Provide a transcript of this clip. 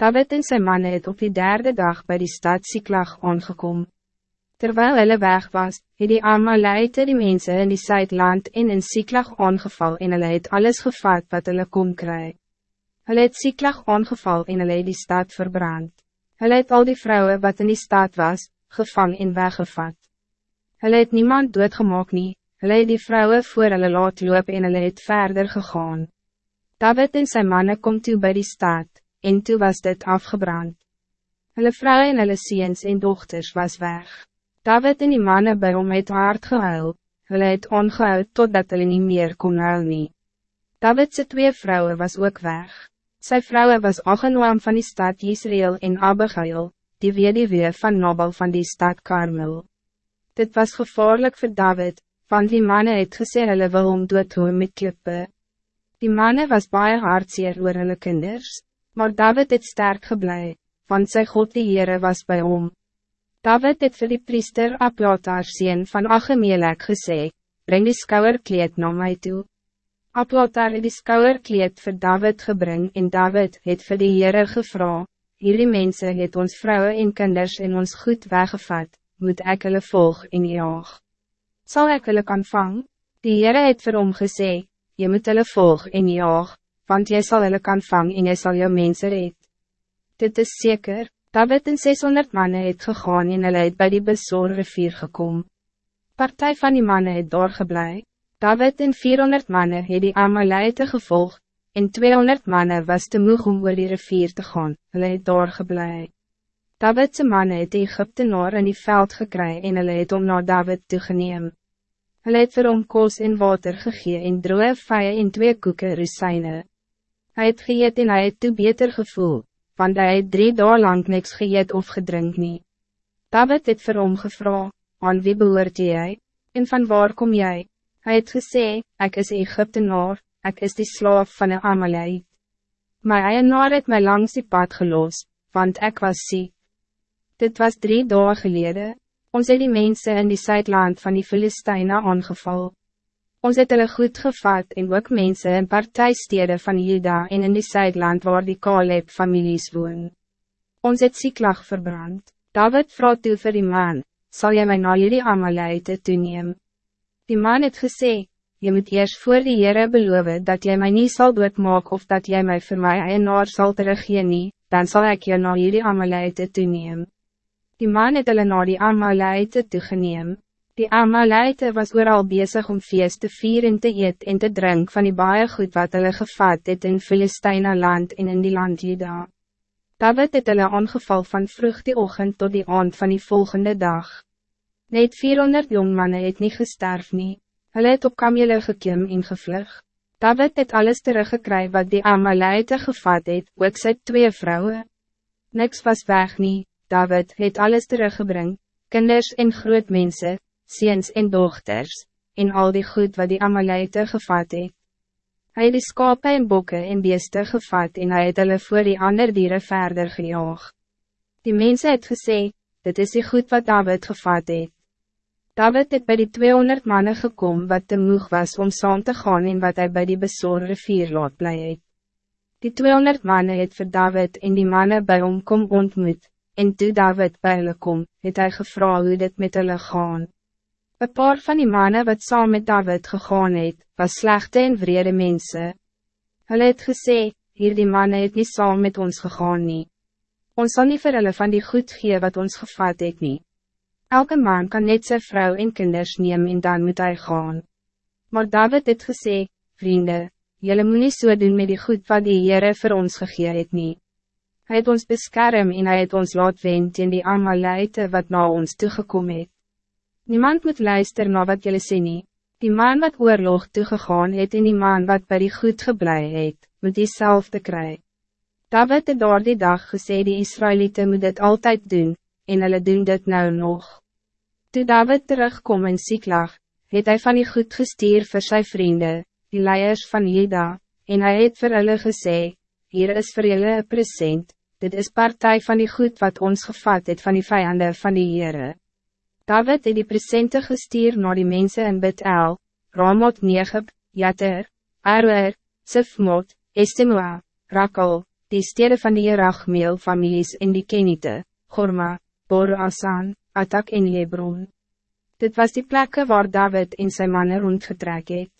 David en zijn mannen het op die derde dag bij die stad Siklag aangekom. Terwijl hulle weg was, het die Amalite die mensen in die Zuidland en in Siklag aangeval en hulle het alles gevat wat hulle kon kry. Hulle het Siklag aangeval en hulle het die stad verbrand. Hulle het al die vrouwen wat in die stad was, gevang en weggevat. Hulle het niemand doodgemaak nie, hulle het die vrouwen voor hulle laat loop en hulle het verder gegaan. David en zijn mannen kom toe bij die stad, en toe was dit afgebrand. Hulle vrouwen en hulle seens en dochters was weg. David en die mannen bij hom het hard gehuil, hulle het ongehuil totdat hulle nie meer kon huil nie. Davidse twee vrouwen was ook weg. Sy vrouwen was Achenoam van die stad Israël en Abigail, die weduwee van Nobel van die stad Karmel. Dit was gevaarlijk voor David, want die mannen het gesê hulle wil om dood met klippe. Die mannen was baie hartseer oor hulle kinders. Maar David het sterk geblei, want sy God die Heere was bij hom. David het vir die priester Aplatar sien van Achemelek gesê, breng die skouwerkleed na my toe. Aplatar het die skouwerkleed vir David gebring en David het vir die Heere gevra, hierdie mense het ons vrouwen en kinders in ons goed weggevat, moet ek hulle volg en jaag. Zal ek hulle kan vang? Die Heere het vir hom gesê, je moet hulle volg en jaag, want jy zal hulle kan vang en jy sal jou mense red. Dit is zeker, David en 600 mannen het gegaan en hulle het by die Besor rivier gekom. Partij van die mannen het doorgeblij, David en 400 mannen het die Amalite gevolg, en 200 mannen was te moeg om oor die rivier te gaan, hulle het doorgeblij. Davidse mannen het Egypte naar in die veld gekry en hulle het om naar David toegeneem. Hulle het vir hom koos en water gegee en droe vye en twee koeken rusijnen. Hij het geëet en hij het toe beter gevoel, want hij het drie dagen lang niks geëet of gedrink nie. David het vir hom gevra, aan wie behoort jy, en van waar kom jij? Hij het gesê, ik is Egyptenaar, ik is die slaaf van een Amaleit. Maar eienaar het my langs die pad gelos, want ik was ziek. Dit was drie dagen geleden, ons het die mensen in die Zuidland van die Filistijnen aangeval. Ons het hulle goed gevat en ook mense in partijstede van Juda en in die Zuidland waar die Kaleb families woon. Ons het Siklag verbrand. David vroeg toe vir die man, sal jy my na jullie Amalite toeneem? Die man het gesê, je moet eerst voor die Heere beloof dat jy mij niet zal doodmaak of dat jy mij voor mij eienaar sal teruggeen nie, dan zal ik je na jullie Amalite toeneem. Die man het hulle na die Amalite toegeneem. Die Amalite was ooral bezig om feest te vieren te eet en te drink van die baie goed wat hulle gevat het in Filisteine land en in die land Juda. David het hulle aangeval van vroeg die ochtend tot die aand van die volgende dag. Net 400 jongmannen het niet gesterf nie, hulle het op kamele gekim en gevlug. David het alles teruggekry wat die Amalite gevat het, ook sy twee vrouwen. Niks was weg nie, David het alles teruggebring, kinders en groot mensen, ziens en dochters, en al die goed wat die Amalite gevat het. Hy het die skape en bokke en beeste gevat en hy het hulle voor die ander dieren verder gejaag. Die mensen het gesê, dit is die goed wat David gevat het. David het bij die 200 mannen gekomen wat te moeg was om saam te gaan en wat hij bij die bezorgde rivier laat bly het. Die 200 mannen het voor David en die mannen bij hom kom ontmoet, en toe David bij hulle kom, het hy gevra hoe dit met hulle gaan. Een paar van die mannen wat saam met David gegaan het, was slechte en vrede mensen. Hulle het gesê, hier die mannen het nie saam met ons gegaan nie. Ons zal niet vir hulle van die goed gee wat ons gevat het nie. Elke man kan net zijn vrouw en kinders neem en dan moet hij gaan. Maar David het gesê, vrienden, jullie moet niet so doen met die goed wat die Heere vir ons gegee het nie. Hy het ons beskerm en hy het ons laat wend in die Amalite wat na ons toegekom het. Niemand moet luisteren naar wat jullie sê nie. Die man wat oorlog toegegaan het en die man wat bij die goed geblei het, moet diezelfde kry. David het door die dag gesê die Israëlieten moet dit altijd doen, en hulle doen dit nou nog. Toen David terugkom in Siklag, het hij van die goed gestuur voor zijn vrienden, die leiers van Juda, en hij het vir hulle gesê, hier is vir julle een present, dit is partij van die goed wat ons gevat het van die vijanden van die Heere. David het die presente gestuur naar die mensen in Bet-El, Ramot Negeb, Jater, Arwer, Sifmot, Estimua, Rakel, die stede van die Rachmeel families in die Kenite, Gorma, Bor Asan, Atak en Hebron. Dit was die plekken waar David en zijn mannen rondgetrek het.